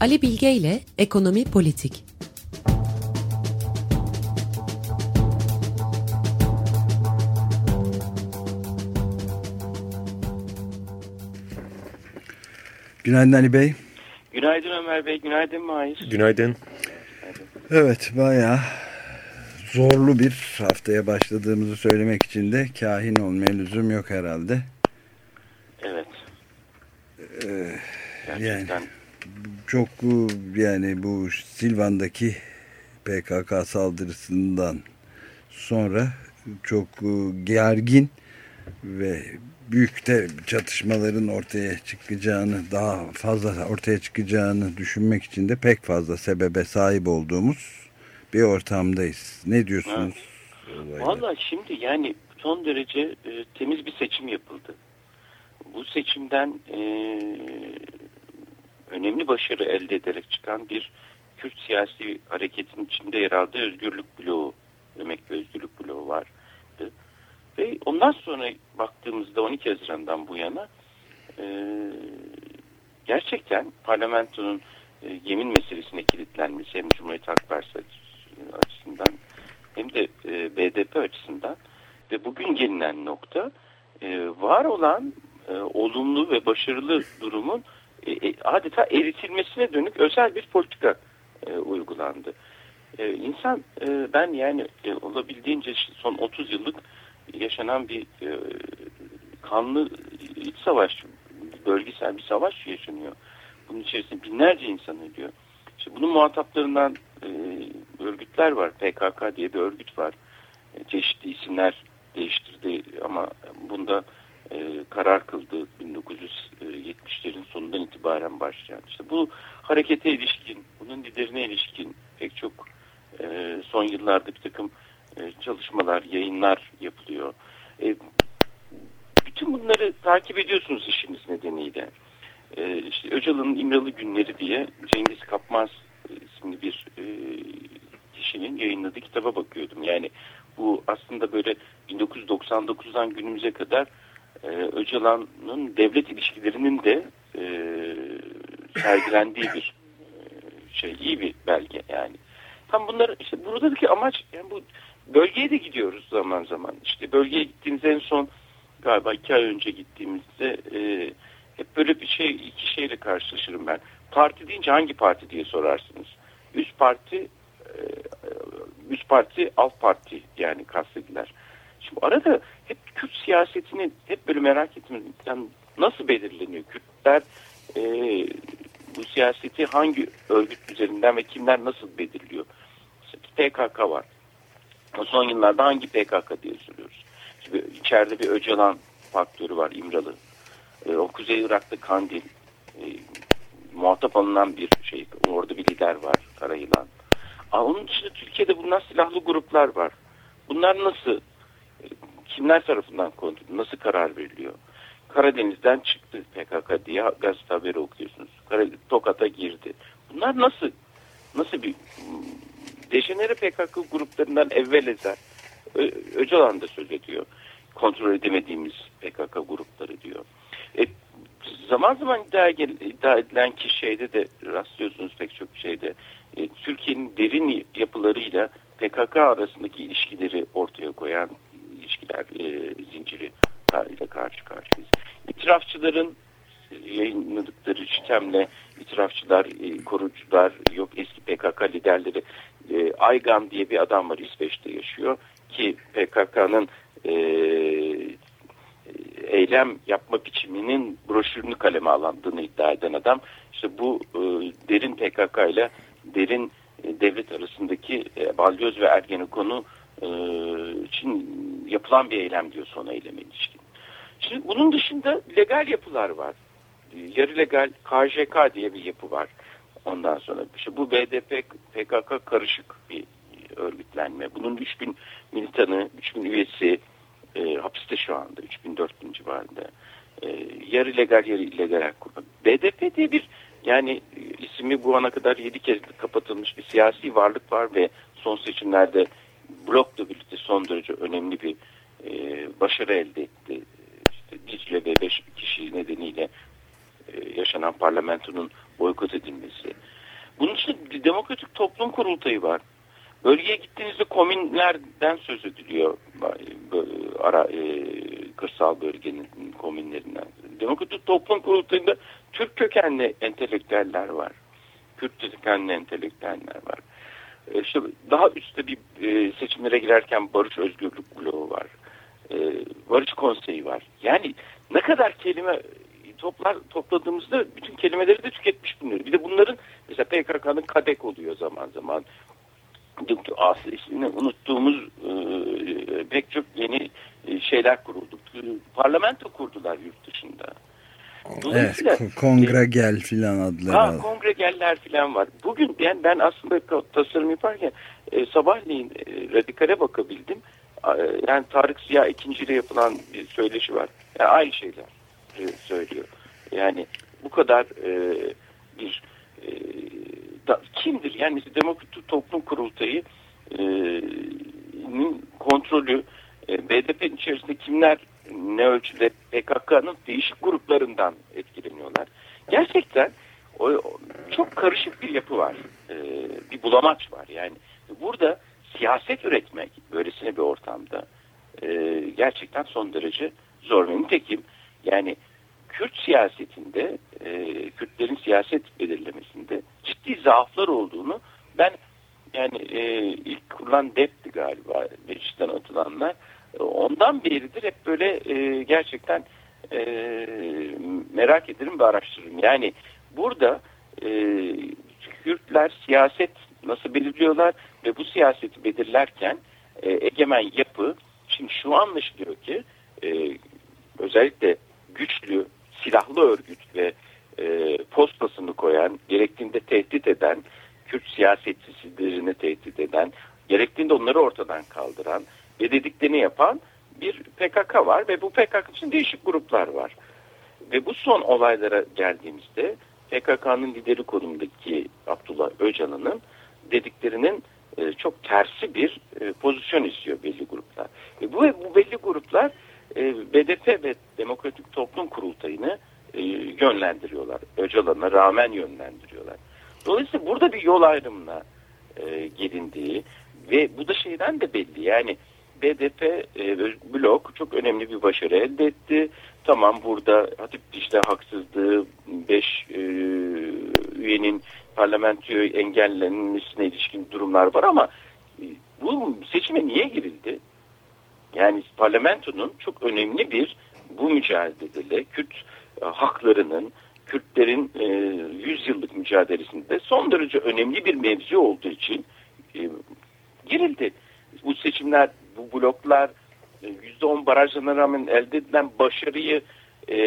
Ali Bilge ile Ekonomi Politik. Günaydın Ali Bey. Günaydın Ömer Bey, günaydın Mahir. Günaydın. Evet bayağı zorlu bir haftaya başladığımızı söylemek için de kahin olmaya lüzum yok herhalde. Evet. Ee, yani çok yani bu Silvan'daki PKK saldırısından sonra çok gergin ve büyük de çatışmaların ortaya çıkacağını daha fazla ortaya çıkacağını düşünmek için de pek fazla sebebe sahip olduğumuz bir ortamdayız. Ne diyorsunuz? Valla şimdi yani son derece e, temiz bir seçim yapıldı. Bu seçimden e, önemli başarı elde ederek çıkan bir Kürt siyasi hareketin içinde yer aldığı özgürlük bloğu, demek özgürlük bloğu var. Ve ondan sonra baktığımızda 12 Haziran'dan bu yana e, gerçekten parlamentonun e, yemin meselesine kilitlenmesi hem Cumhuriyet Halk Partisi açısından hem de e, BDP açısından ve bugün gelinen nokta e, var olan e, olumlu ve başarılı durumun e, e adeta eritilmesine dönük özel bir politika e, uygulandı. E, insan e, ben yani e, olabildiğince son 30 yıllık yaşanan bir e, kanlı iç savaş, bölgesel bir savaş yaşanıyor. Bunun içerisinde binlerce insan ölüyor. İşte bunun muhataplarından e, örgütler var. PKK diye bir örgüt var. E, çeşitli isimler değiştirdi ama bunda e, karar kıldı 1970'lerin sonundan itibaren başlayan. İşte bu harekete ilişkin, bunun liderine ilişkin pek çok e, son yıllarda bir takım e, çalışmalar, yayınlar yapılıyor. E, bütün bunları takip ediyorsunuz işiniz nedeniyle. E, işte Öcalan'ın İmralı Günleri diye Cengiz Kapmaz isimli bir kişinin yayınladığı kitaba bakıyordum. Yani bu aslında böyle 1999'dan günümüze kadar Öcalan'ın devlet ilişkilerinin de sergilendiği bir şey, iyi bir belge yani. Tam bunlar işte buradaki amaç yani bu Bölgeye de gidiyoruz zaman zaman. İşte bölgeye gittiğimiz en son galiba iki ay önce gittiğimizde e, hep böyle bir şey iki şeyle karşılaşırım ben. Parti deyince hangi parti diye sorarsınız. Üst parti e, üst parti alt parti yani kastediler. Şimdi arada hep Kürt siyasetini hep böyle merak ettim. Yani nasıl belirleniyor? Kürtler e, bu siyaseti hangi örgüt üzerinden ve kimler nasıl belirliyor? PKK var. Son yıllarda hangi PKK diye soruyoruz. Şimdi içeride bir Öcalan faktörü var İmralı. E, o Kuzey Irak'ta Kandil e, muhatap alınan bir şey. Orada bir lider var Karayılan. Aa, onun dışında Türkiye'de bunlar silahlı gruplar var. Bunlar nasıl kimler tarafından kontrol nasıl karar veriliyor? Karadeniz'den çıktı PKK diye gazete haberi okuyorsunuz. Tokat'a girdi. Bunlar nasıl nasıl bir Dejenere PKK gruplarından evvel ezer. Öcalan da söz ediyor. Kontrol edemediğimiz PKK grupları diyor. E, zaman zaman iddia, iddia edilen ki de rastlıyorsunuz pek çok şeyde. E, Türkiye'nin derin yapılarıyla PKK arasındaki ilişkileri ortaya koyan ilişkiler e, zinciri ile karşı karşıyayız. İtirafçıların yayınladıkları sistemle itirafçılar, e, korucular, yok eski PKK liderleri e, Aygan diye bir adam var İsveç'te yaşıyor ki PKK'nın e, eylem yapma biçiminin broşürünü kaleme alandığını iddia eden adam. İşte bu e, derin PKK ile derin e, devlet arasındaki e, balyoz ve ergenekonu e, için yapılan bir eylem diyor son eyleme ilişkin. Şimdi bunun dışında legal yapılar var. Yarı legal KJK diye bir yapı var. Ondan sonra işte bu BDP PKK karışık bir örgütlenme. Bunun 3000 militanı, 3000 üyesi e, hapiste şu anda. 3004 civarında. E, yarı legal yarı illegal kurma. BDP diye bir yani ismi bu ana kadar 7 kez kapatılmış bir siyasi varlık var ve son seçimlerde blokla birlikte son derece önemli bir e, başarı elde etti. İşte Dicle ve 5 kişi nedeniyle e, yaşanan parlamentonun boykot edilmesi. Bunun için demokratik toplum kurultayı var. Bölgeye gittiğinizde komünlerden söz ediliyor. Ara, e, kırsal bölgenin komünlerinden. Demokratik toplum kurultayında Türk kökenli entelektüeller var. Kürt kökenli entelektüeller var. E, işte daha üstte bir e, seçimlere girerken Barış Özgürlük bloğu var. E, Barış Konseyi var. Yani ne kadar kelime toplar topladığımızda bütün kelimeleri de tüketmiş bulunuyor. Bir de bunların mesela PKK'nın kadek oluyor zaman zaman. Ismini unuttuğumuz e, pek çok yeni e, şeyler kuruldu. Parlamento kurdular yurt dışında. Evet, kongre gel filan adları. Ha, kongre geller filan var. Bugün ben, ben aslında tasarım yaparken e, sabahleyin e, radikale bakabildim. E, yani Tarık Ziya ikinciyle yapılan bir söyleşi var. Yani aynı şeyler e, söylüyor. Yani bu kadar e, bir e, da, kimdir? Yani Demokratik Toplum Kurultayı e, kontrolü e, BDP'nin içerisinde kimler ne ölçüde PKK'nın değişik gruplarından etkileniyorlar. Gerçekten o, çok karışık bir yapı var. E, bir bulamaç var. Yani burada siyaset üretmek böylesine bir ortamda e, gerçekten son derece zor. Nitekim yani Kürt siyasetinde, e, Kürtlerin siyaset belirlemesinde ciddi zaaflar olduğunu ben yani e, ilk kurulan DEP'ti galiba meclisten atılanlar. E, ondan beridir hep böyle e, gerçekten e, merak ederim ve araştırırım. Yani burada e, Kürtler siyaset nasıl belirliyorlar ve bu siyaseti belirlerken e, egemen yapı şimdi şu anlaşılıyor ki e, özellikle güçlü silahlı örgüt ve e, postasını koyan, gerektiğinde tehdit eden, Kürt siyasetçilerini tehdit eden, gerektiğinde onları ortadan kaldıran ve dediklerini yapan bir PKK var ve bu PKK için değişik gruplar var. Ve bu son olaylara geldiğimizde PKK'nın lideri konumundaki Abdullah Öcalan'ın dediklerinin e, çok tersi bir e, pozisyon istiyor belli gruplar. Ve bu, bu belli gruplar e, BDP ve Demokratik Toplum Kurultayı'nı e, yönlendiriyorlar. Öcalan'a rağmen yönlendiriyorlar. Dolayısıyla burada bir yol ayrımına e, gelindiği ve bu da şeyden de belli. Yani BDP e, blok çok önemli bir başarı elde etti. Tamam burada Hatip Dicle haksızlığı 5 e, üyenin parlamentoyu engellenmesine ilişkin durumlar var ama e, bu seçime niye girildi? Yani parlamentonun çok önemli bir bu mücadelede Kürt e, haklarının Kürtlerin e, 100 yıllık mücadelesinde son derece önemli bir mevzi olduğu için e, girildi. Bu seçimler, bu bloklar e, %10 barajlarına rağmen elde edilen başarıyı e,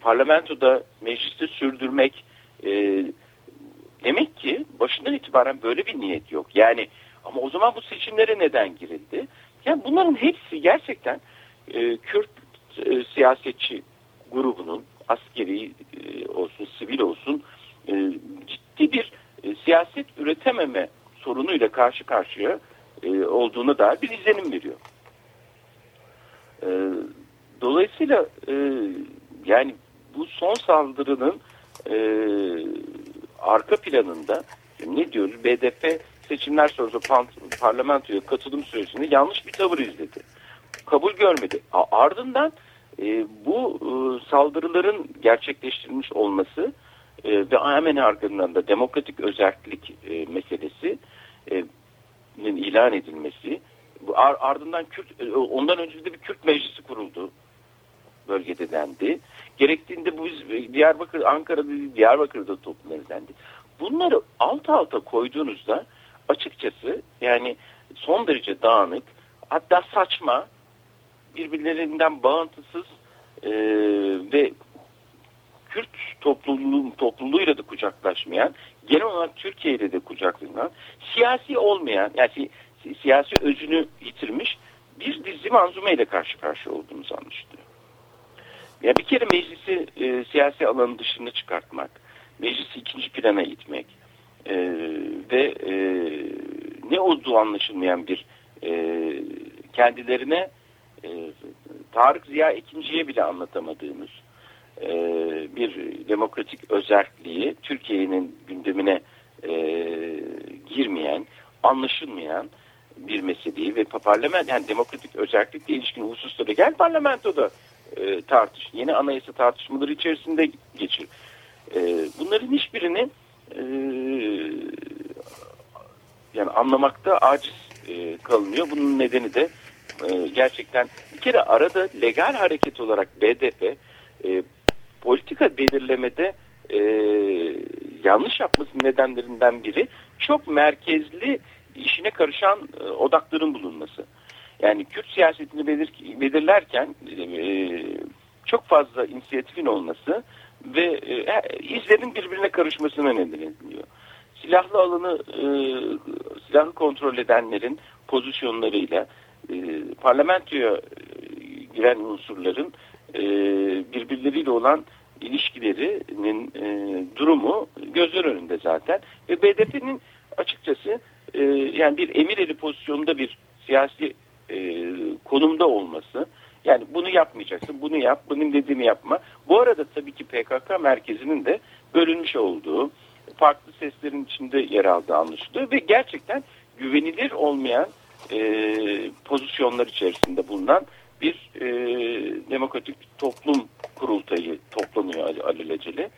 parlamentoda, mecliste sürdürmek e, demek ki başından itibaren böyle bir niyet yok. Yani ama o zaman bu seçimlere neden girildi? Yani bunların hepsi gerçekten e, Kürt e, siyasetçi grubunun askeri e, olsun, sivil olsun e, ciddi bir e, siyaset üretememe sorunuyla karşı karşıya e, olduğuna dair bir izlenim veriyor. E, dolayısıyla e, yani bu son saldırının e, arka planında ne diyoruz? BDP seçimler sonrası parlamentoya katılım sürecinde yanlış bir tavır izledi. Kabul görmedi. Ardından bu saldırıların gerçekleştirilmiş olması ve hemen ardından da demokratik özellik meselesi ilan edilmesi ardından Kürt e, ondan önce de bir Kürt meclisi kuruldu bölgede dendi. Gerektiğinde bu e, Diyarbakır, Ankara'da Diyarbakır'da toplanır dendi. Bunları alt alta koyduğunuzda açıkçası yani son derece dağınık hatta saçma birbirlerinden bağımsız e, ve Kürt topluluğu, topluluğuyla da kucaklaşmayan, genel olarak Türkiye ile de kucaklanan, siyasi olmayan, yani si, si, siyasi özünü yitirmiş bir dizi manzume ile karşı karşıya olduğumuz anlaşılıyor. Yani bir kere meclisi e, siyasi alanın dışına çıkartmak, meclisi ikinci plana itmek e, ve e, ne olduğu anlaşılmayan bir e, kendilerine e, Tarık Ziya ikinciye bile anlatamadığımız e, bir demokratik özelliği Türkiye'nin gündemine e, girmeyen, anlaşılmayan bir meseleyi ve parlament yani demokratik özellikle ilişkin hususları gel parlamentoda e, tartış. Yeni anayasa tartışmaları içerisinde geçir. E, bunların hiçbirini e, yani anlamakta aciz e, kalınıyor. Bunun nedeni de e, gerçekten bir kere arada legal hareket olarak BDP e, politika belirlemede e, yanlış yapması nedenlerinden biri çok merkezli işine karışan e, odakların bulunması. Yani Kürt siyasetini belir, belirlerken e, çok fazla inisiyatifin olması ve e, izlerin birbirine karışmasına neden ediliyor. Silahlı alanı e, silahlı kontrol edenlerin pozisyonlarıyla e, parlamentoya e, giren unsurların e, birbirleriyle olan ilişkilerinin e, durumu gözler önünde zaten. Ve BDP'nin açıkçası e, yani bir emir eli pozisyonunda bir siyasi konumda olması yani bunu yapmayacaksın bunu yap bunun dediğini yapma. Bu arada tabii ki PKK merkezinin de bölünmüş olduğu farklı seslerin içinde yer aldığı anlaşılıyor ve gerçekten güvenilir olmayan e, pozisyonlar içerisinde bulunan bir e, demokratik toplum kurultayı toplanıyor alelacele.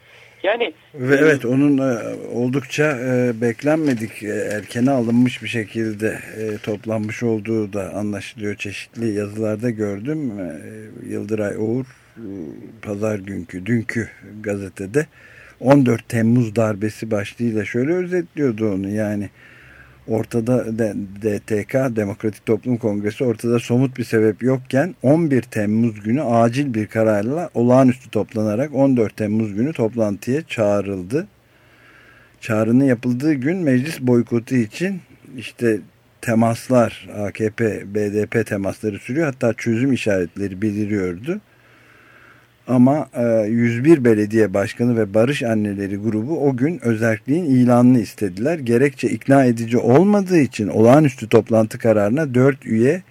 Yani ve evet onun e, oldukça e, beklenmedik e, erkene alınmış bir şekilde e, toplanmış olduğu da anlaşılıyor. Çeşitli yazılarda gördüm. E, Yıldıray Oğur e, pazar günkü dünkü gazetede 14 Temmuz darbesi başlığıyla şöyle özetliyordu onu yani ortada DTK Demokratik Toplum Kongresi ortada somut bir sebep yokken 11 Temmuz günü acil bir kararla olağanüstü toplanarak 14 Temmuz günü toplantıya çağrıldı. Çağrının yapıldığı gün meclis boykotu için işte temaslar AKP BDP temasları sürüyor hatta çözüm işaretleri beliriyordu. Ama 101 e, belediye başkanı ve barış anneleri grubu o gün özelliğin ilanını istediler. Gerekçe ikna edici olmadığı için olağanüstü toplantı kararına 4 üye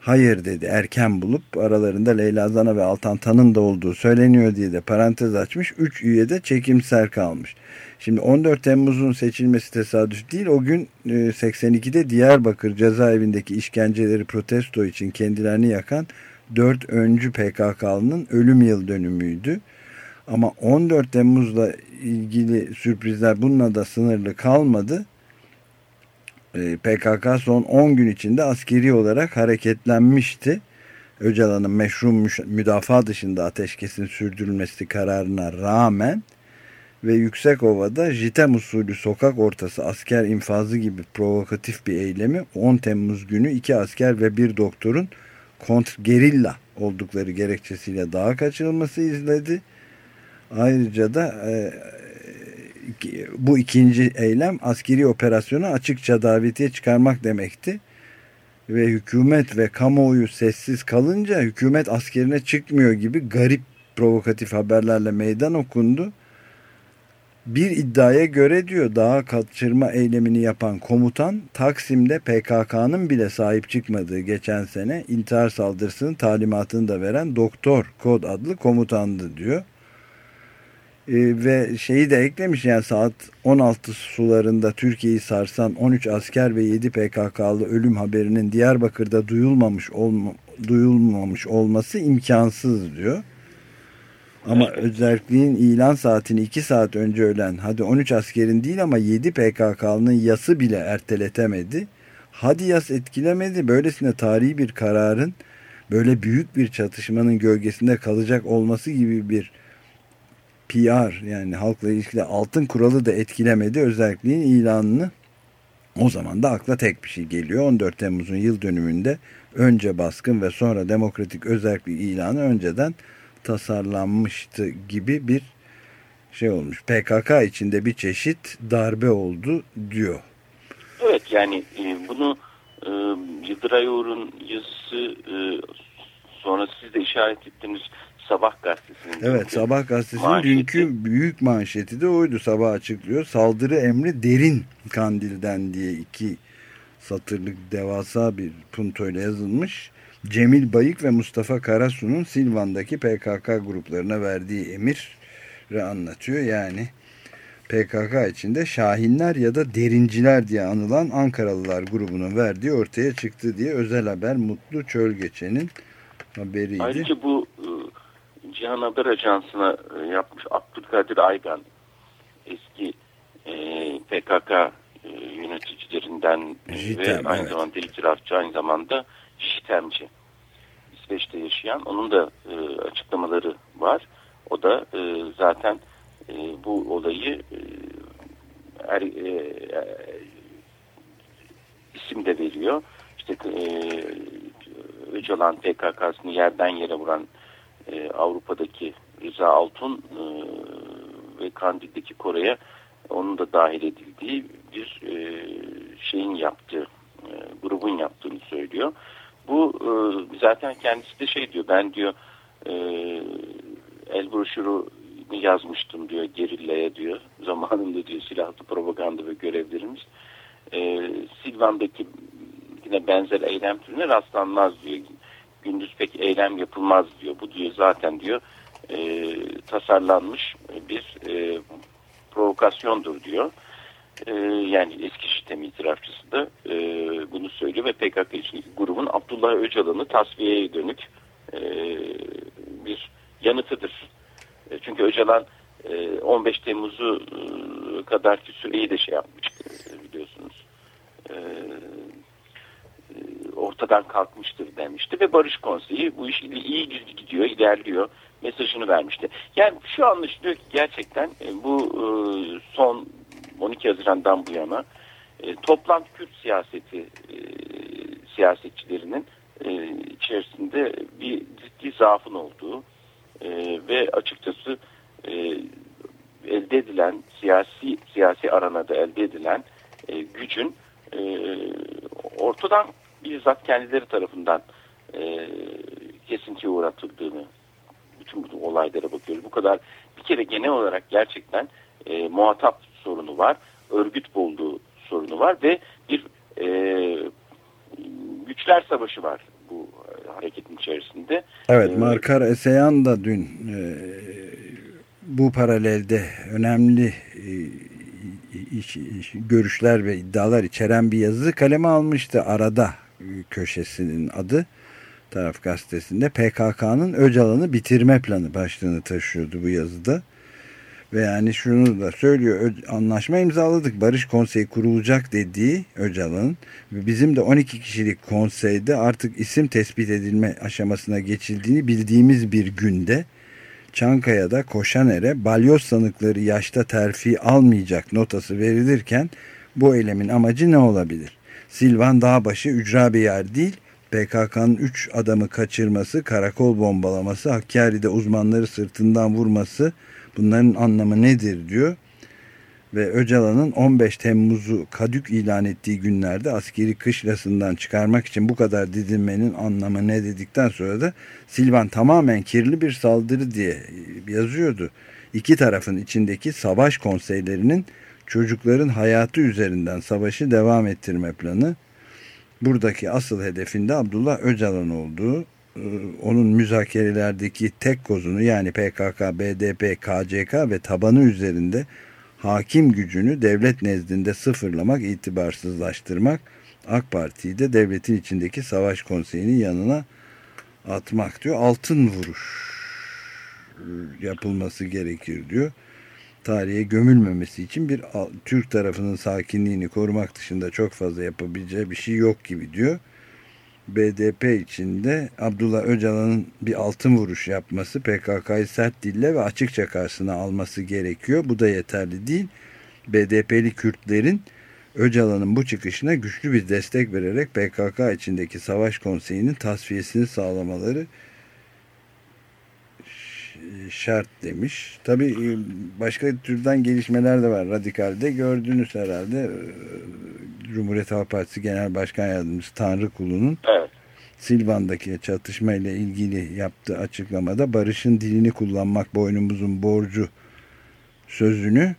hayır dedi. Erken bulup aralarında Leyla Zana ve Altan Tan'ın da olduğu söyleniyor diye de parantez açmış. 3 üye de çekimser kalmış. Şimdi 14 Temmuz'un seçilmesi tesadüf değil. O gün 82'de e, Diyarbakır cezaevindeki işkenceleri protesto için kendilerini yakan 4 öncü PKK'nın ölüm yıl dönümüydü. Ama 14 Temmuz'la ilgili sürprizler bununla da sınırlı kalmadı. Ee, PKK son 10 gün içinde askeri olarak hareketlenmişti. Öcalan'ın meşru müdafaa dışında ateşkesin sürdürülmesi kararına rağmen ve Yüksekova'da JITEM usulü sokak ortası asker infazı gibi provokatif bir eylemi 10 Temmuz günü iki asker ve bir doktorun kontrgerilla oldukları gerekçesiyle daha kaçırılması izledi. Ayrıca da e, bu ikinci eylem askeri operasyonu açıkça davetiye çıkarmak demekti. Ve hükümet ve kamuoyu sessiz kalınca hükümet askerine çıkmıyor gibi garip provokatif haberlerle meydan okundu. Bir iddiaya göre diyor daha kaçırma eylemini yapan komutan Taksim'de PKK'nın bile sahip çıkmadığı geçen sene intihar saldırısının talimatını da veren Doktor Kod adlı komutandı diyor. Ee, ve şeyi de eklemiş yani saat 16 sularında Türkiye'yi sarsan 13 asker ve 7 PKK'lı ölüm haberinin Diyarbakır'da duyulmamış, olma, duyulmamış olması imkansız diyor. Ama özelliğin ilan saatini 2 saat önce ölen hadi 13 askerin değil ama 7 PKK'nın yası bile erteletemedi. Hadi yas etkilemedi. Böylesine tarihi bir kararın böyle büyük bir çatışmanın gölgesinde kalacak olması gibi bir PR yani halkla ilgili altın kuralı da etkilemedi. Özelliğin ilanını o zaman da akla tek bir şey geliyor. 14 Temmuz'un yıl dönümünde önce baskın ve sonra demokratik özellik ilanı önceden tasarlanmıştı gibi bir şey olmuş. PKK içinde bir çeşit darbe oldu diyor. Evet yani e, bunu e, Yıldıray Uğur'un yazısı e, sonra siz de işaret ettiğiniz Sabah gazetesinin. Evet Sabah gazetesinin manşeti. dünkü büyük manşeti de oydu sabah açıklıyor. Saldırı emri derin kandilden diye iki satırlık devasa bir puntoyla yazılmış. Cemil Bayık ve Mustafa Karasu'nun Silvan'daki PKK gruplarına verdiği emir anlatıyor. Yani PKK içinde Şahinler ya da Derinciler diye anılan Ankaralılar grubunun verdiği ortaya çıktı diye özel haber Mutlu Çölgeçen'in haberiydi. Ayrıca bu e, Cihan Haber Ajansı'na e, yapmış Abdülkadir Aygan eski e, PKK yöneticilerinden Jitem, ve aynı evet. zamanda itirafçı aynı zamanda Jitemci. İsveç'te yaşayan onun da açıklamaları var. O da zaten bu olayı er, isim de veriyor. İşte Öcalan PKK'sını yerden yere vuran e, Avrupa'daki Rıza Altun e, ve Kandil'deki Kore'ye onun da dahil edildiği bir e, şeyin yaptığı, e, grubun yaptığını söylüyor. Bu e, zaten kendisi de şey diyor, ben diyor e, el broşürü yazmıştım diyor gerillaya diyor. Zamanında diyor silahlı propaganda ve görevlerimiz. E, Silvan'daki yine benzer eylem türüne rastlanmaz diyor. Gündüz pek eylem yapılmaz diyor. Bu diyor zaten diyor e, tasarlanmış bir e, provokasyondur diyor. E, yani eski sistem itirafçısı da e, bunu söylüyor ve PKK için grubun Abdullah Öcalan'ı tasfiyeye dönük e, bir yanıtıdır. E, çünkü Öcalan e, 15 Temmuz'u e, kadarki süreyi de şey yapmıştı biliyorsunuz. E, ortadan kalkmıştır demişti ve Barış Konseyi bu iş iyi gidiyor, ilerliyor mesajını vermişti. Yani şu anlaşılıyor ki gerçekten e, bu e, son 12 Haziran'dan bu yana e, toplam Kürt siyaseti siyasetçilerinin içerisinde bir ciddi zaafın olduğu ve açıkçası elde edilen siyasi siyasi aranada elde edilen gücün ortadan bizzat kendileri tarafından e, kesintiye uğratıldığını bütün bu olaylara bakıyoruz. Bu kadar bir kere genel olarak gerçekten e, muhatap sorunu var. Örgüt bulduğu sorunu var ve bir e, güçler savaşı var bu e, hareketin içerisinde. Evet, ee, Markar Eseyan da dün e, bu paralelde önemli e, iş, iş, görüşler ve iddialar içeren bir yazı kaleme almıştı arada köşesinin adı taraf gazetesinde PKK'nın Öcalan'ı bitirme planı başlığını taşıyordu bu yazıda. Ve yani şunu da söylüyor anlaşma imzaladık barış konseyi kurulacak dediği Öcalan'ın bizim de 12 kişilik konseyde artık isim tespit edilme aşamasına geçildiğini bildiğimiz bir günde Çankaya'da Koşaner'e balyoz sanıkları yaşta terfi almayacak notası verilirken bu eylemin amacı ne olabilir? Silvan Dağbaşı ücra bir yer değil. PKK'nın 3 adamı kaçırması, karakol bombalaması, Hakkari'de uzmanları sırtından vurması bunların anlamı nedir diyor. Ve Öcalan'ın 15 Temmuz'u kadük ilan ettiği günlerde askeri kışlasından çıkarmak için bu kadar didinmenin anlamı ne dedikten sonra da Silvan tamamen kirli bir saldırı diye yazıyordu. İki tarafın içindeki savaş konseylerinin çocukların hayatı üzerinden savaşı devam ettirme planı. Buradaki asıl hedefinde Abdullah Öcalan olduğu, onun müzakerelerdeki tek kozunu yani PKK, BDP, KCK ve tabanı üzerinde hakim gücünü devlet nezdinde sıfırlamak, itibarsızlaştırmak, AK Parti'yi de devletin içindeki savaş konseyinin yanına atmak diyor. Altın vuruş e, yapılması gerekir diyor tarihe gömülmemesi için bir Türk tarafının sakinliğini korumak dışında çok fazla yapabileceği bir şey yok gibi diyor. BDP içinde Abdullah Öcalan'ın bir altın vuruş yapması PKK'yı sert dille ve açıkça karşısına alması gerekiyor. Bu da yeterli değil. BDP'li Kürtlerin Öcalan'ın bu çıkışına güçlü bir destek vererek PKK içindeki savaş konseyinin tasfiyesini sağlamaları şart demiş. Tabi e, başka türden gelişmeler de var. Radikal'de gördünüz herhalde e, Cumhuriyet Halk Partisi Genel Başkan Yardımcısı Tanrı Kulu'nun evet. Silvan'daki çatışmayla ilgili yaptığı açıklamada barışın dilini kullanmak boynumuzun borcu sözünü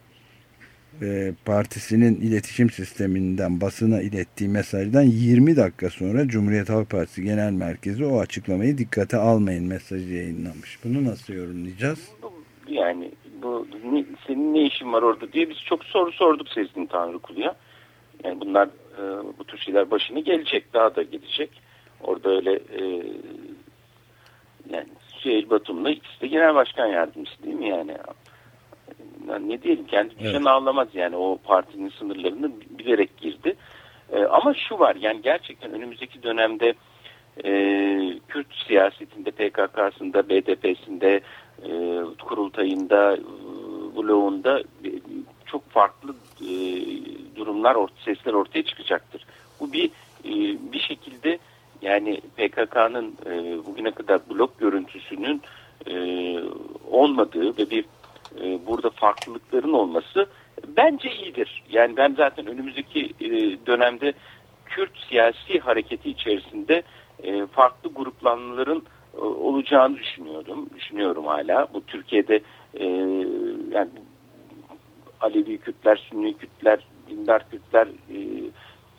e, partisinin iletişim sisteminden basına ilettiği mesajdan 20 dakika sonra Cumhuriyet Halk Partisi Genel Merkezi o açıklamayı dikkate almayın mesajı yayınlamış. Bunu nasıl yorumlayacağız? Yani bu senin ne işin var orada diye biz çok soru sorduk Sezgin Tanrı Kulu'ya. Yani bunlar e, bu tür şeyler başına gelecek daha da gelecek. Orada öyle e, yani Süheyl Batum'la ikisi de genel başkan yardımcısı değil mi yani? Yani ne diyelim kendi düşen evet. ağlamaz yani o partinin sınırlarını bilerek girdi. E, ama şu var yani gerçekten önümüzdeki dönemde e, Kürt siyasetinde PKK'sında, BDP'sinde, e, kurultayında, e, bloğunda e, çok farklı e, durumlar, sesler ortaya çıkacaktır. Bu bir e, bir şekilde yani PKK'nın e, bugüne kadar blok görüntüsünün e, olmadığı ve bir e, burada farklılıkların olması bence iyidir. Yani ben zaten önümüzdeki e, dönemde Kürt siyasi hareketi içerisinde e, farklı gruplanmaların olacağını düşünüyorum. Düşünüyorum hala. Bu Türkiye'de yani Alevi Kürtler, Sünni Kürtler, Dindar Kürtler,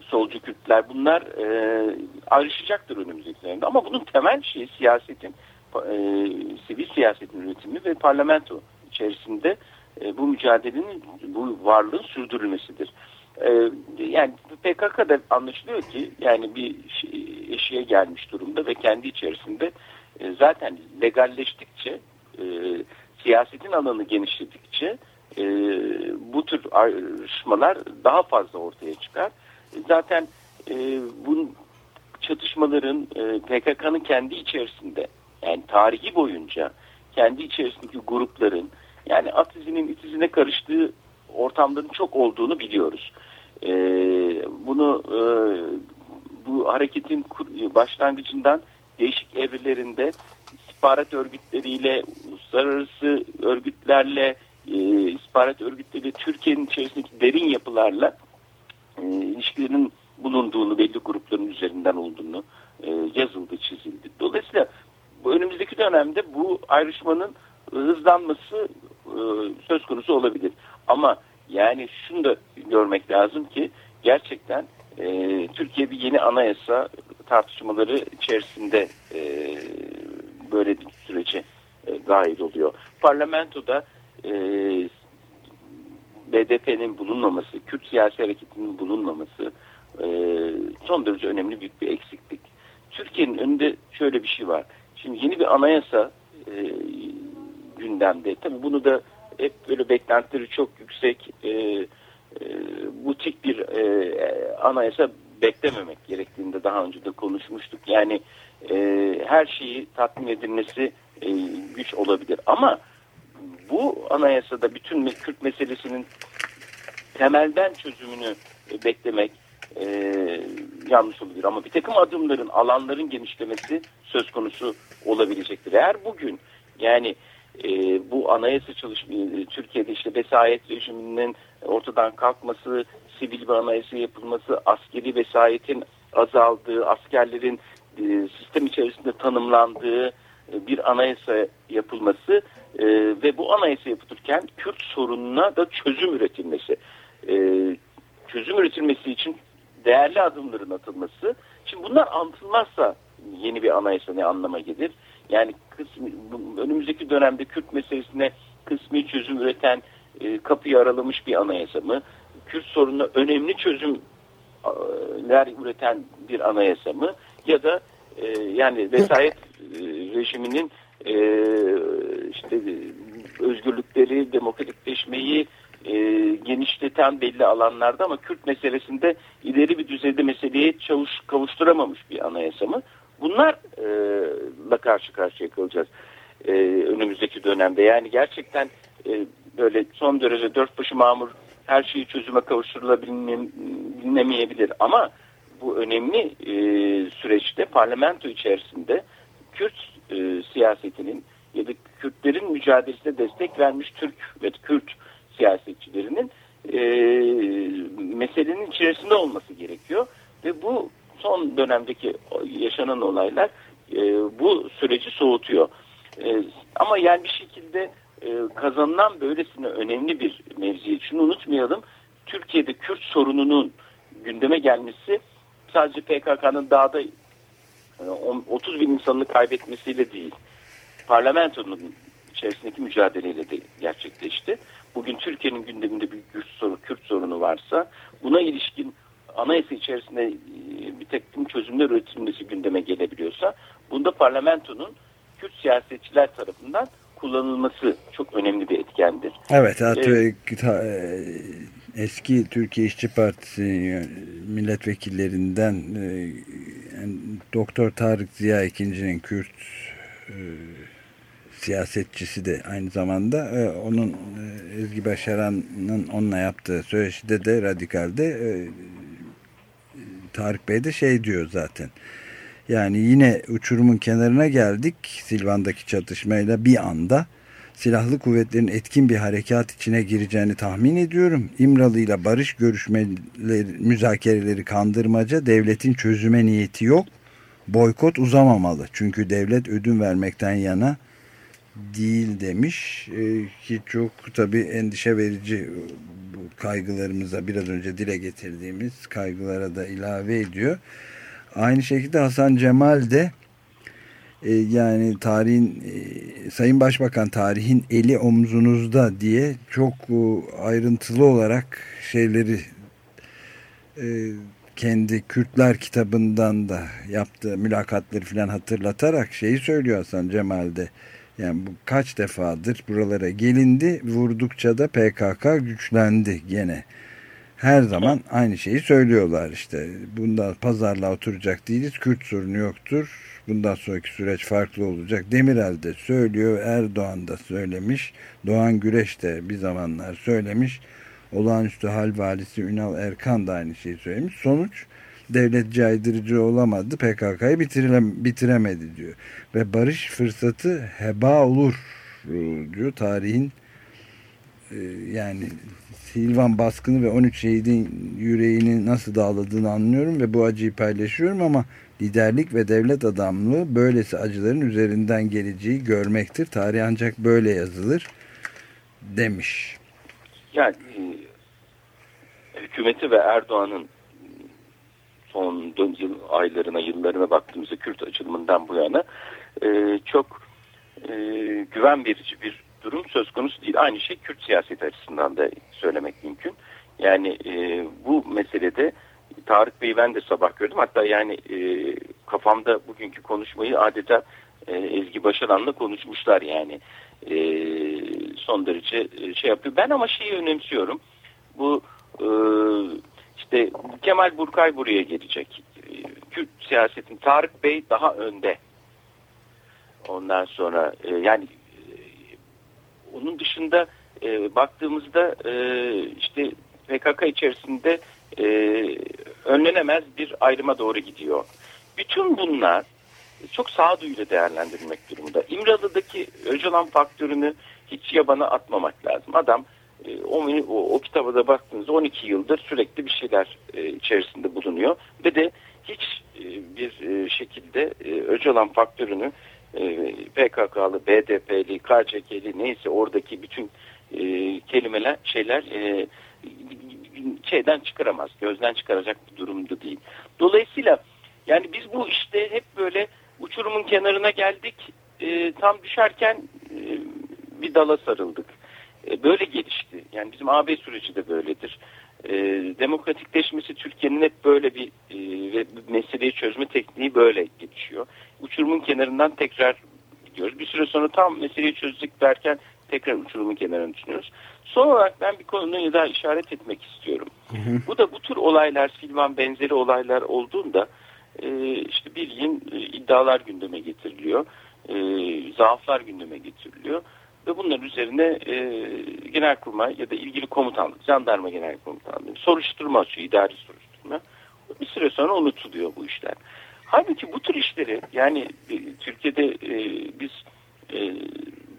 solcu Kürtler bunlar e, ayrışacaktır önümüzdeki dönemde. Ama bunun temel şeyi siyasetin, sivil siyasetin üretimi ve parlamento içerisinde e, bu mücadelenin, bu varlığın sürdürülmesidir. E, yani PKK'da anlaşılıyor ki yani bir şey, eşiğe gelmiş durumda ve kendi içerisinde e, zaten legalleştikçe, e, siyasetin alanı genişledikçe e, bu tür ayrışmalar daha fazla ortaya çıkar. Zaten e, bu çatışmaların e, PKK'nın kendi içerisinde yani tarihi boyunca kendi içerisindeki grupların yani at izinin it izine karıştığı ortamların çok olduğunu biliyoruz. E, bunu e, bu hareketin başlangıcından değişik evrelerinde istihbarat örgütleriyle, uluslararası örgütlerle, e, istihbarat örgütleriyle Türkiye'nin içerisindeki derin yapılarla e, ilişkilerin bulunduğunu, belli grupların üzerinden olduğunu e, yazıldı, çizildi. Dolayısıyla bu önümüzdeki dönemde bu ayrışmanın hızlanması e, söz konusu olabilir. Ama yani şunu da görmek lazım ki gerçekten e, Türkiye bir yeni anayasa tartışmaları içerisinde e, böyle bir sürece e, dahil oluyor. Parlamentoda e, BDP'nin bulunmaması, Kürt siyasi hareketinin bulunmaması e, son derece önemli büyük bir eksiklik. Türkiye'nin önünde şöyle bir şey var. Şimdi yeni bir anayasa e, gündemde. Tabii bunu da hep böyle beklentileri çok yüksek e, e, butik bir e, anayasa beklememek gerektiğinde daha önce de konuşmuştuk. Yani e, her şeyi tatmin edilmesi e, güç olabilir. Ama bu anayasada bütün Kürt meselesinin temelden çözümünü e, beklemek e, yanlış olabilir. Ama bir takım adımların, alanların genişlemesi söz konusu olabilecektir. Eğer bugün yani e, bu anayasa çalışmayı Türkiye'de işte vesayet rejiminin ortadan kalkması, sivil bir anayasa yapılması, askeri vesayetin azaldığı, askerlerin e, sistem içerisinde tanımlandığı e, bir anayasa yapılması e, ve bu anayasa yapılırken Kürt sorununa da çözüm üretilmesi. E, çözüm üretilmesi için değerli adımların atılması. Şimdi bunlar anlatılmazsa yeni bir anayasa ne anlama gelir? Yani kısmi, önümüzdeki dönemde Kürt meselesine kısmi çözüm üreten e, kapıyı aralamış bir anayasa mı? Kürt sorununa önemli çözümler üreten bir anayasa mı? Ya da e, yani vesayet e, rejiminin e, işte özgürlükleri, demokratikleşmeyi e, genişleten belli alanlarda ama Kürt meselesinde ileri bir düzeyde meseleye çavuş, kavuşturamamış bir anayasa mı? Bunlarla karşı karşıya kalacağız e, önümüzdeki dönemde. Yani gerçekten e, böyle son derece dört başı mamur her şeyi çözüme kavuşturulabilmeyebilir ama bu önemli e, süreçte parlamento içerisinde Kürt e, siyasetinin ya da Kürtlerin mücadelesine destek vermiş Türk ve Kürt siyasetçilerinin e, meselenin içerisinde olması gerekiyor ve bu son dönemdeki yaşanan olaylar e, bu süreci soğutuyor. E, ama yani bir şekilde e, kazanılan böylesine önemli bir mevzi. Şunu unutmayalım. Türkiye'de Kürt sorununun gündeme gelmesi sadece PKK'nın dağda 30 e, bin insanını kaybetmesiyle değil. Parlamentonun içerisindeki mücadeleyle de gerçekleşti. Bugün Türkiye'nin gündeminde bir Kürt, soru, Kürt sorunu varsa buna ilişkin anayasa içerisinde e, bir takım çözümler üretilmesi gündeme gelebiliyorsa bunda parlamentonun Kürt siyasetçiler tarafından kullanılması çok önemli bir etkendir. Evet, ee, eski Türkiye İşçi Partisi milletvekillerinden e, Doktor Tarık Ziya ikincinin Kürt e, siyasetçisi de aynı zamanda e, onun e, Ezgi Başaran'ın onunla yaptığı söyleşide de radikalde e, Tarık Bey de şey diyor zaten. Yani yine uçurumun kenarına geldik Silvan'daki çatışmayla bir anda silahlı kuvvetlerin etkin bir harekat içine gireceğini tahmin ediyorum. İmralı ile barış görüşmeleri, müzakereleri kandırmaca, devletin çözüme niyeti yok. Boykot uzamamalı. Çünkü devlet ödün vermekten yana değil demiş ee, ki çok tabi endişe verici bu kaygılarımıza biraz önce dile getirdiğimiz kaygılara da ilave ediyor. Aynı şekilde Hasan Cemal de e, yani tarihin e, Sayın Başbakan tarihin eli omzunuzda diye çok e, ayrıntılı olarak şeyleri e, kendi Kürtler kitabından da yaptığı mülakatları falan hatırlatarak şeyi söylüyor Hasan Cemal'de. Yani bu kaç defadır buralara gelindi vurdukça da PKK güçlendi gene. Her zaman aynı şeyi söylüyorlar işte. Bundan pazarla oturacak değiliz. Kürt sorunu yoktur. Bundan sonraki süreç farklı olacak. Demirel de söylüyor. Erdoğan da söylemiş. Doğan Güreş de bir zamanlar söylemiş. Olağanüstü hal valisi Ünal Erkan da aynı şeyi söylemiş. Sonuç devlet caydırıcı olamadı. PKK'yı bitiremedi diyor. Ve barış fırsatı heba olur diyor. Tarihin e, yani Silvan baskını ve 13 şehidin yüreğini nasıl dağladığını anlıyorum ve bu acıyı paylaşıyorum ama liderlik ve devlet adamlığı böylesi acıların üzerinden geleceği görmektir. Tarih ancak böyle yazılır demiş. Yani e, hükümeti ve Erdoğan'ın son yıl aylarına, yıllarına baktığımızda Kürt açılımından bu yana e, çok e, güven verici bir durum söz konusu değil. Aynı şey Kürt siyaseti açısından da söylemek mümkün. Yani e, bu meselede Tarık Bey'i ben de sabah gördüm. Hatta yani e, kafamda bugünkü konuşmayı adeta e, Ezgi Başaran'la konuşmuşlar yani. E, son derece e, şey yapıyor. Ben ama şeyi önemsiyorum. Bu e, işte Kemal Burkay buraya gelecek. E, Kürt siyasetin Tarık Bey daha önde. Ondan sonra e, yani e, onun dışında e, baktığımızda işte PKK içerisinde önlenemez bir ayrıma doğru gidiyor. Bütün bunlar çok sağduyuyla değerlendirilmek durumunda. İmralı'daki Öcalan faktörünü hiç yabana atmamak lazım. Adam o, o, o kitaba da baktığınızda 12 yıldır sürekli bir şeyler e, içerisinde bulunuyor ve de hiç e, bir e, şekilde e, Öcalan faktörünü e, PKK'lı, BDP'li, KCK'li neyse oradaki bütün e, kelimeler şeyler e, şeyden çıkaramaz, gözden çıkaracak bir durumda değil. Dolayısıyla yani biz bu işte hep böyle uçurumun kenarına geldik, e, tam düşerken e, bir dala sarıldık. E, böyle gelişti. Yani bizim AB süreci de böyledir. E, demokratikleşmesi Türkiye'nin hep böyle bir e, ve meseleyi çözme tekniği böyle gelişiyor. Uçurumun kenarından tekrar gidiyoruz. Bir süre sonra tam meseleyi çözdük derken tekrar uçurumun kenarına düşünüyoruz. Son olarak ben bir konuya daha işaret etmek istiyorum. Hı hı. Bu da bu tür olaylar, Silvan benzeri olaylar olduğunda e, işte bildiğin e, iddialar gündeme getiriliyor. E, zaaflar gündeme getiriliyor. Ve bunların üzerine e, genelkurmay ya da ilgili komutanlık, jandarma genel komutanlığı soruşturma açıyor, idari soruşturma. Bir süre sonra unutuluyor bu işler. Halbuki bu tür işleri yani e, Türkiye'de e, biz e,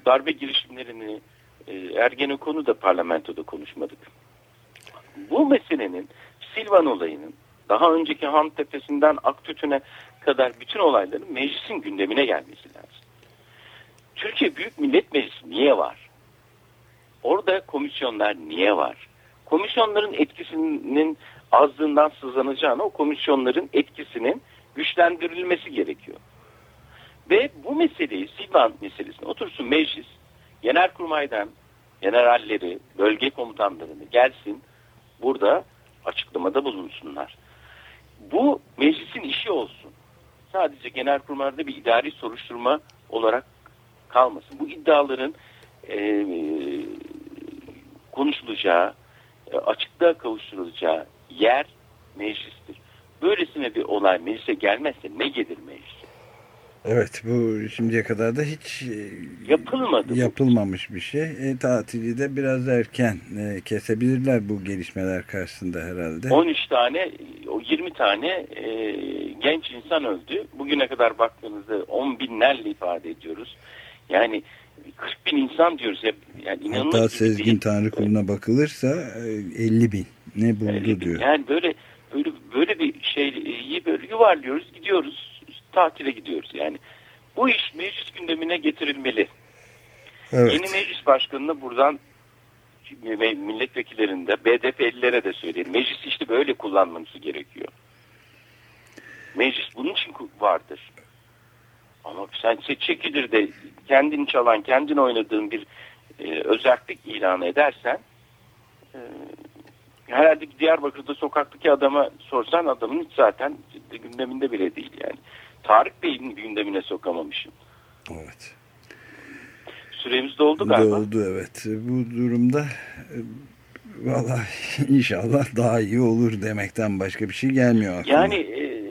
darbe girişimlerini e, Ergenekon'u da parlamentoda konuşmadık. Bu meselenin Silvan olayının daha önceki Han Tepesi'nden Aktütü'ne kadar bütün olayların meclisin gündemine gelmesi lazım. Türkiye Büyük Millet Meclisi niye var? orada komisyonlar niye var? Komisyonların etkisinin azlığından sızlanacağına o komisyonların etkisinin güçlendirilmesi gerekiyor. Ve bu meseleyi, Silvan meselesini otursun meclis, genelkurmaydan generalleri, bölge komutanlarını gelsin burada açıklamada bulunsunlar. Bu meclisin işi olsun. Sadece genelkurmayda bir idari soruşturma olarak kalmasın. Bu iddiaların e, konuşulacağı, e, açıklığa kavuşturulacağı yer meclistir. Böylesine bir olay meclise gelmezse ne gelir meclise? Evet bu şimdiye kadar da hiç e, yapılmadı. Yapılmamış bir şey. E, tatili de biraz erken e, kesebilirler bu gelişmeler karşısında herhalde. 13 tane, 20 tane e, genç insan öldü. Bugüne kadar baktığınızda 10 binlerle ifade ediyoruz. Yani 40 bin insan diyoruz. Hep, yani Hatta Sezgin değil. Tanrı kuluna bakılırsa 50 e, bin ne buldu 50 bin. diyor. Yani böyle böyle böyle bir şeyi böyle yuvarlıyoruz gidiyoruz tatile gidiyoruz yani. Bu iş meclis gündemine getirilmeli. Evet. Yeni meclis başkanına buradan milletvekillerinde BDP'lilere de söyleyelim. Meclis işte böyle kullanması gerekiyor. Meclis bunun için vardır. Ama sen çekilir de kendin çalan, kendin oynadığın bir e, özellik ilan edersen e, herhalde Diyarbakır'da sokaktaki adama sorsan adamın hiç zaten gündeminde bile değil yani. Tarık Bey'in gündemine sokamamışım. Evet. Süremiz doldu galiba. Doldu evet. Bu durumda e, valla inşallah daha iyi olur demekten başka bir şey gelmiyor aklıma. Yani e,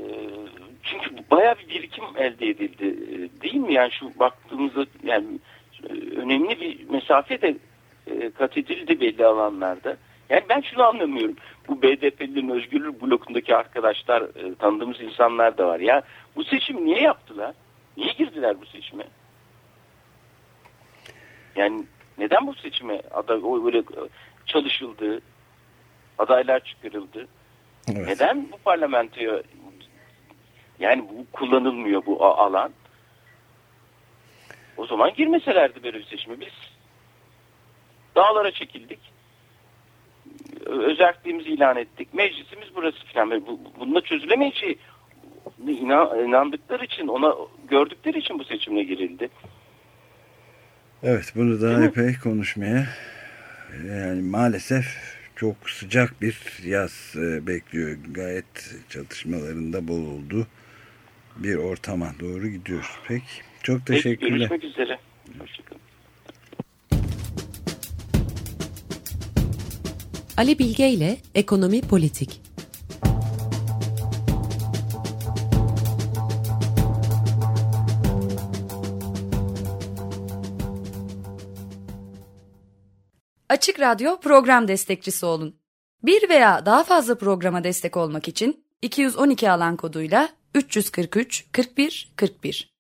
çünkü baya bir elde edildi e, değil mi? Yani şu baktığımızda yani e, önemli bir mesafe de e, kat edildi belli alanlarda. Yani ben şunu anlamıyorum. Bu BDP'lilerin özgürlük blokundaki arkadaşlar, tanıdığımız insanlar da var. Ya bu seçim niye yaptılar? Niye girdiler bu seçime? Yani neden bu seçime aday o böyle çalışıldı, adaylar çıkarıldı? Evet. Neden bu parlamentoya yani bu kullanılmıyor bu alan? O zaman girmeselerdi böyle bir seçime biz dağlara çekildik özelliğimizi ilan ettik. Meclisimiz burası falan. Bununla çözülemeyeceği inandıkları için, ona gördükleri için bu seçimle girildi. Evet, bunu daha epey konuşmaya yani maalesef çok sıcak bir yaz e, bekliyor. Gayet çatışmalarında bol oldu. Bir ortama doğru gidiyoruz. Peki, çok teşekkürler. Peki, görüşmek üzere. Hoşçakalın. Ali Bilge ile Ekonomi Politik. Açık Radyo program destekçisi olun. Bir veya daha fazla programa destek olmak için 212 alan koduyla 343 41 41